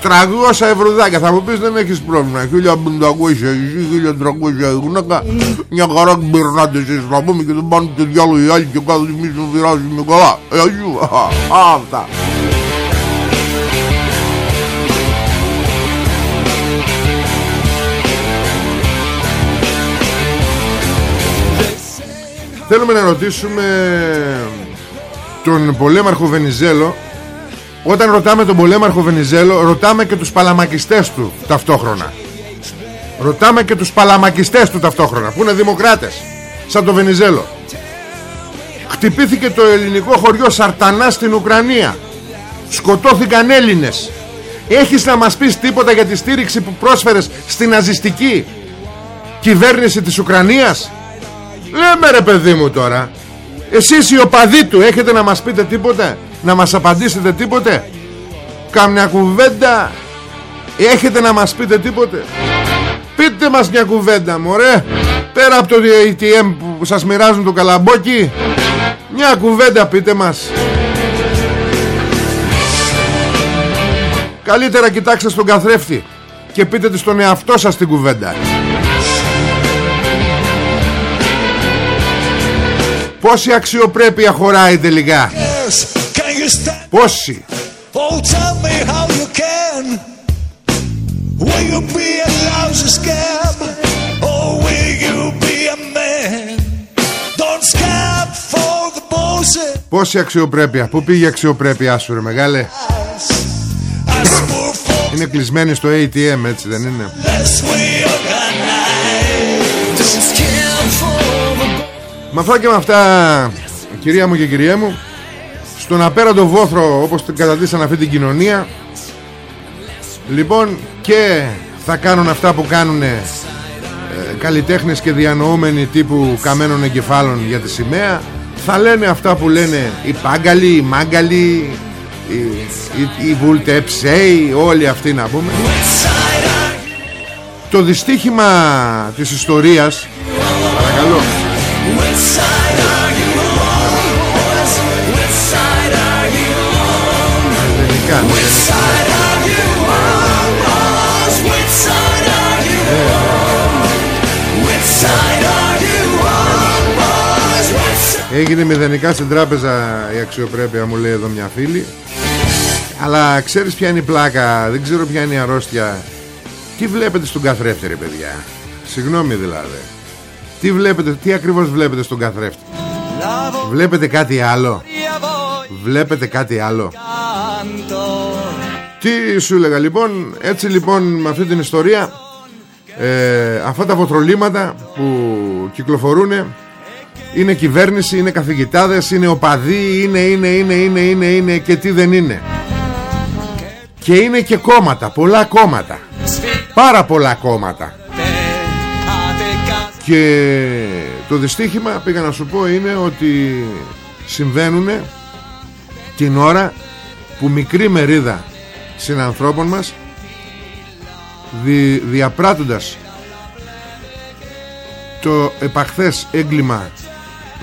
Τραγούσα ευρουδάκια Θα μου πεις δεν έχεις πρόβλημα. 1500 εσύ 1300 γυναίκα. Μια χαρά μπερνάτε εσείς να πούμε Και δεν πάνε και διάλογο οι άλλοι Και κάθε εμείς να πειράζουμε καλά. Ε, Αυτά. Θέλουμε να ρωτήσουμε τον πολέμαρχο Βενιζέλο Όταν ρωτάμε τον πολέμαρχο Βενιζέλο Ρωτάμε και τους παλαμακιστές του ταυτόχρονα. Ρωτάμε και τους παλαμακιστές του ταυτόχρονα Που είναι δημοκράτες Σαν το Βενιζέλο. Χτυπήθηκε το ελληνικό χωριό Σαρτανά στην Ουκρανία. Σκοτώθηκαν Έλληνες. Έχεις να μας πεις τίποτα για τη στήριξη που πρόσφερες Στην ναζιστική κυβέρνηση της Ουκρανίας; Λέμε ρε παιδί μου τώρα Εσείς οι οπαδοί του έχετε να μας πείτε τίποτε Να μας απαντήσετε τίποτε; Κάμια κουβέντα; Έχετε να μας πείτε τίποτε; Πείτε μας μια κουβέντα μωρέ. Πέρα από το ATM που σας μοιράζουν το καλαμπόκι Μια κουβέντα πείτε μας. Καλύτερα κοιτάξτε στον καθρέφτη Και πείτε της στον εαυτό σας την κουβέντα Πόση αξιοπρέπεια χωράει τελικά; Πόση; Oh tell me how you can. Will you be a lousy scab; Or will you be a man; Don't scab for the bullshit Πόση αξιοπρέπεια; Πού πήγε η αξιοπρέπειά σου ρε μεγάλε; Είναι κλεισμένη στο ATM έτσι δεν είναι; Με αυτά και με αυτά Κυρία μου και κυρία μου Στον απέραντο βόθρο Όπως κατατήσαν αυτή την κοινωνία. Λοιπόν και θα κάνουν αυτά που κάνουν ε, καλλιτέχνες και διανοούμενοι τύπου καμένων εγκεφάλων για τη σημαία. Θα λένε αυτά που λένε οι πάγκαλοι, οι μάγκαλοι οι, οι, οι βουλτεψέοι όλοι αυτοί να πούμε. Το δυστύχημα της ιστορίας παρακαλώ Έγινε μηδενικά στην τράπεζα η αξιοπρέπεια μου λέει εδώ μια φίλη. Αλλά ξέρεις ποια είναι η πλάκα Δεν ξέρω ποια είναι η αρρώστια. Τι βλέπετε στον καθρέφτη παιδιά; Συγγνώμη δηλαδή Τι βλέπετε, τι ακριβώς βλέπετε στον καθρέφτη; Βλέπετε κάτι άλλο; Βλέπετε κάτι άλλο; Τι σου έλεγα λοιπόν Έτσι λοιπόν με αυτή την ιστορία ε, Αυτά τα βοτρολίματα Που κυκλοφορούν Είναι κυβέρνηση, είναι καθηγητάδες Είναι οπαδοί, είναι, είναι, είναι, είναι, είναι, είναι Και τι δεν είναι. Και είναι και κόμματα Πολλά κόμματα. Πάρα πολλά κόμματα Και το δυστύχημα πήγα να σου πω είναι ότι συμβαίνουν την ώρα που μικρή μερίδα συνανθρώπων μας δι, διαπράττοντας το επαχθές έγκλημα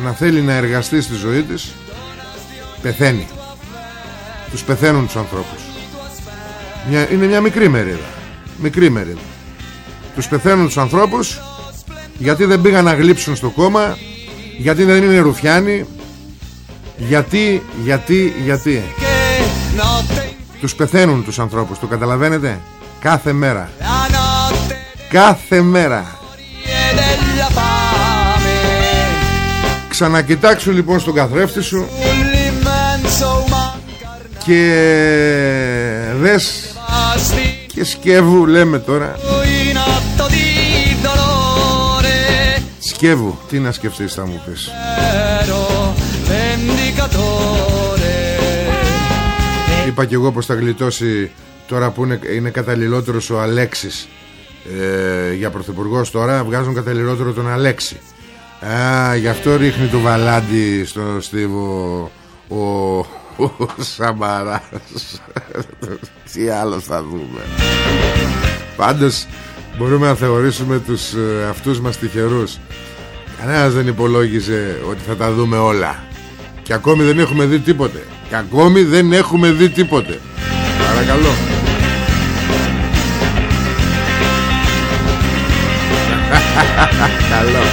να θέλει να εργαστεί στη ζωή της πεθαίνει. Τους πεθαίνουν τους ανθρώπους. Μια, είναι μια μικρή μερίδα μικρή μερίδα. Τους πεθαίνουν τους ανθρώπους γιατί δεν πήγαν να γλύψουν στο κόμμα γιατί δεν είναι ρουφιάνοι γιατί, γιατί, γιατί. Τους πεθαίνουν τους ανθρώπους το καταλαβαίνετε; Κάθε μέρα. Κάθε μέρα. Ξανακοιτάξου λοιπόν στον καθρέφτη σου και δες και σκεύου λέμε τώρα Σκεύου Τι να σκεφτείς θα μου πεις. Είπα και εγώ πως θα γλιτώσει Τώρα που είναι, είναι καταλληλότερος ο Αλέξης. Ε, Για πρωθυπουργός τώρα Βγάζουν καταλληλότερο τον Αλέξη. Α, γι' αυτό ρίχνει το βαλάντι στο στίβο ο, ο Σαμαράς. Τι άλλο θα δούμε. Πάντως μπορούμε να θεωρήσουμε τους ε, αυτούς μας τυχερούς. Κανένας δεν υπολόγιζε ότι θα τα δούμε όλα. Και ακόμη δεν έχουμε δει τίποτε. Και ακόμη δεν έχουμε δει τίποτε. Παρακαλώ. Καλό.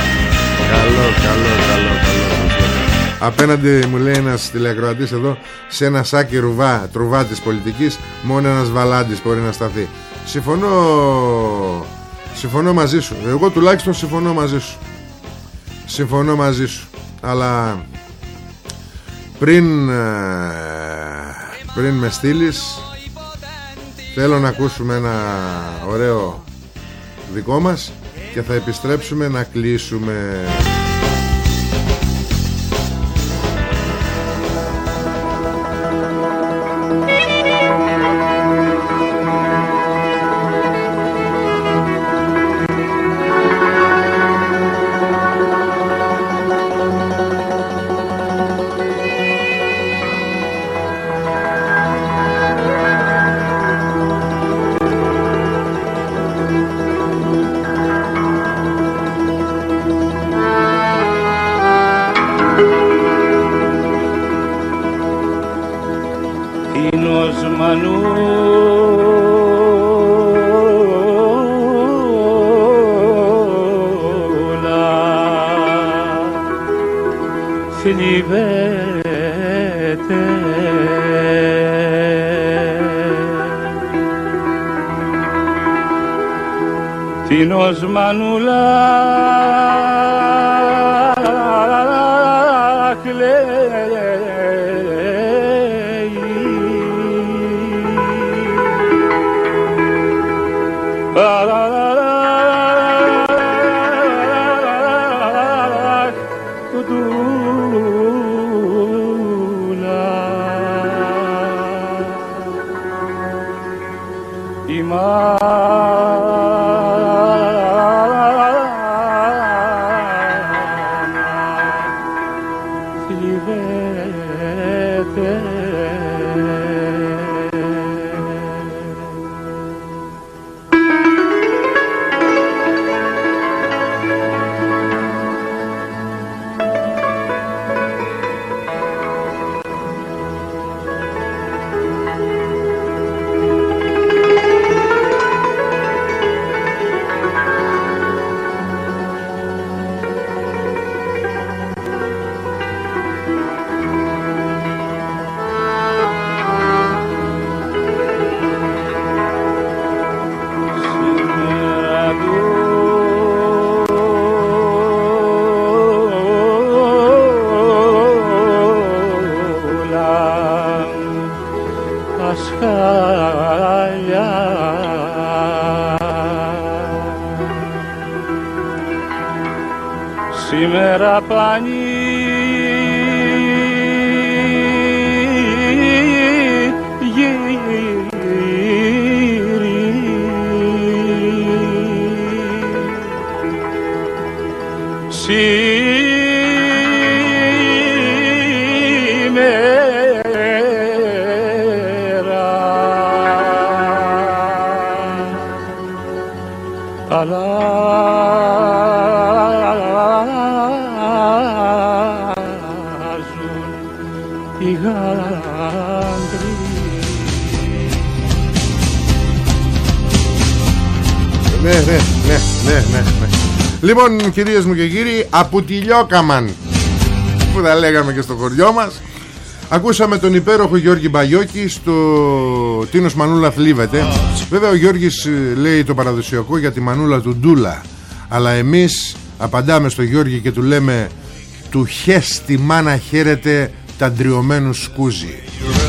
Καλό, καλό, καλό, καλό Απέναντι μου λέει ένας τηλεακροατής εδώ Σε ένα σάκι ρουβά, τρουβά της πολιτικής Μόνο ένας βαλάντης μπορεί να σταθεί Συμφωνώ Συμφωνώ μαζί σου. Εγώ τουλάχιστον συμφωνώ μαζί σου. Συμφωνώ μαζί σου. Αλλά Πριν ε, Πριν με στείλεις, Θέλω να ακούσουμε ένα ωραίο Δικό μας Και θα επιστρέψουμε να κλείσουμε manulak İmam Λοιπόν κυρίες μου και κύριοι Απουτιλιόκαμαν Που τα λέγαμε και στο χωριό μας Ακούσαμε τον υπέροχο Γιώργη Μπαγιώκη Στο Τίνος Μανούλα θλίβεται. Βέβαια ο Γιώργης ε, λέει το παραδοσιακό Για τη Μανούλα του Ντούλα. Αλλά εμείς απαντάμε στο Γιώργη Και του λέμε Του χες τη μάνα χαίρεται Τα ντριωμένους σκούζι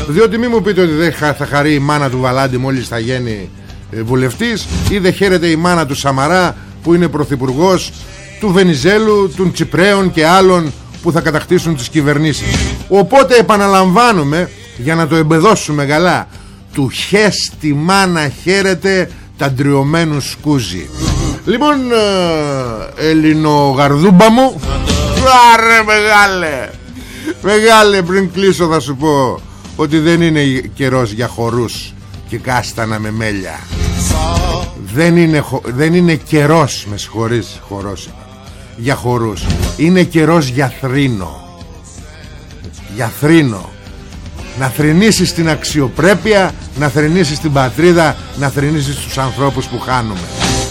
Διότι μη μου πείτε ότι δεν θα χαρεί η μάνα του Βαλάντη Μόλις θα γίνει ε, βουλευτής Ή δεν χαίρεται η μάνα του Σαμαρά που είναι πρωθυπουργός του Βενιζέλου, των Τσιπρέων και άλλων που θα κατακτήσουν τις κυβερνήσεις. Οπότε επαναλαμβάνουμε για να το εμπεδώσουμε καλά του χες τη μάνα χαίρεται τα ντριωμένου σκούζι. Λοιπόν, ε, Ελληνογαρδούμπα μου, άρε μεγάλε, μεγάλε πριν κλείσω θα σου πω ότι δεν είναι καιρός για χορούς και κάστανα με μέλια δεν είναι, δεν είναι καιρός με συγχωρείς χορός για χορούς. Είναι καιρός για θρήνο. Για θρήνο. Να θρηνήσεις την αξιοπρέπεια να θρηνήσεις την πατρίδα να θρηνήσεις τους ανθρώπους που χάνουμε.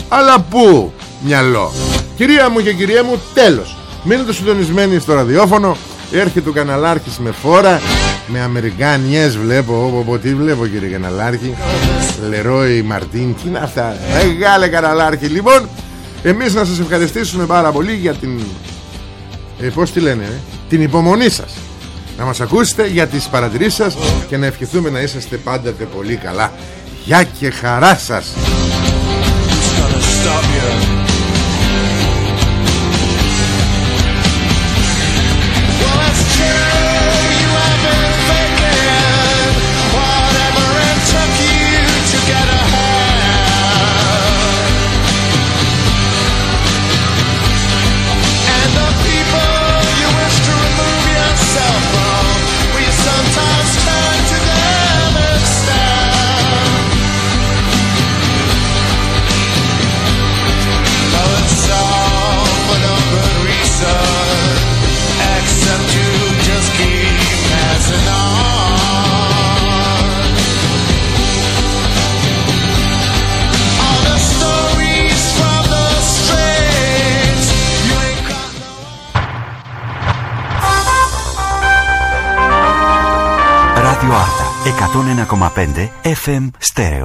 Αλλά πού μυαλό. Κυρία μου και κυρία μου τέλος. Μείνετε συντονισμένοι στο ραδιόφωνο. Έρχεται ο καναλάρχης με φόρα με Αμερικάνιες βλέπω από τι βλέπω κύριε Καναλάρχη. Λερόι Μαρτίν Τι είναι αυτά Μεγάλε Καναλάρχη. Λοιπόν εμείς να σας ευχαριστήσουμε πάρα πολύ για την ε, Πώς τη λένε ε; Την υπομονή σας. Να μας ακούσετε για τις παρατηρήσεις σας Και να ευχηθούμε να είσαστε πάντα πολύ καλά. Γεια και χαρά σας Τον ενακομαπέντε FM Στέο.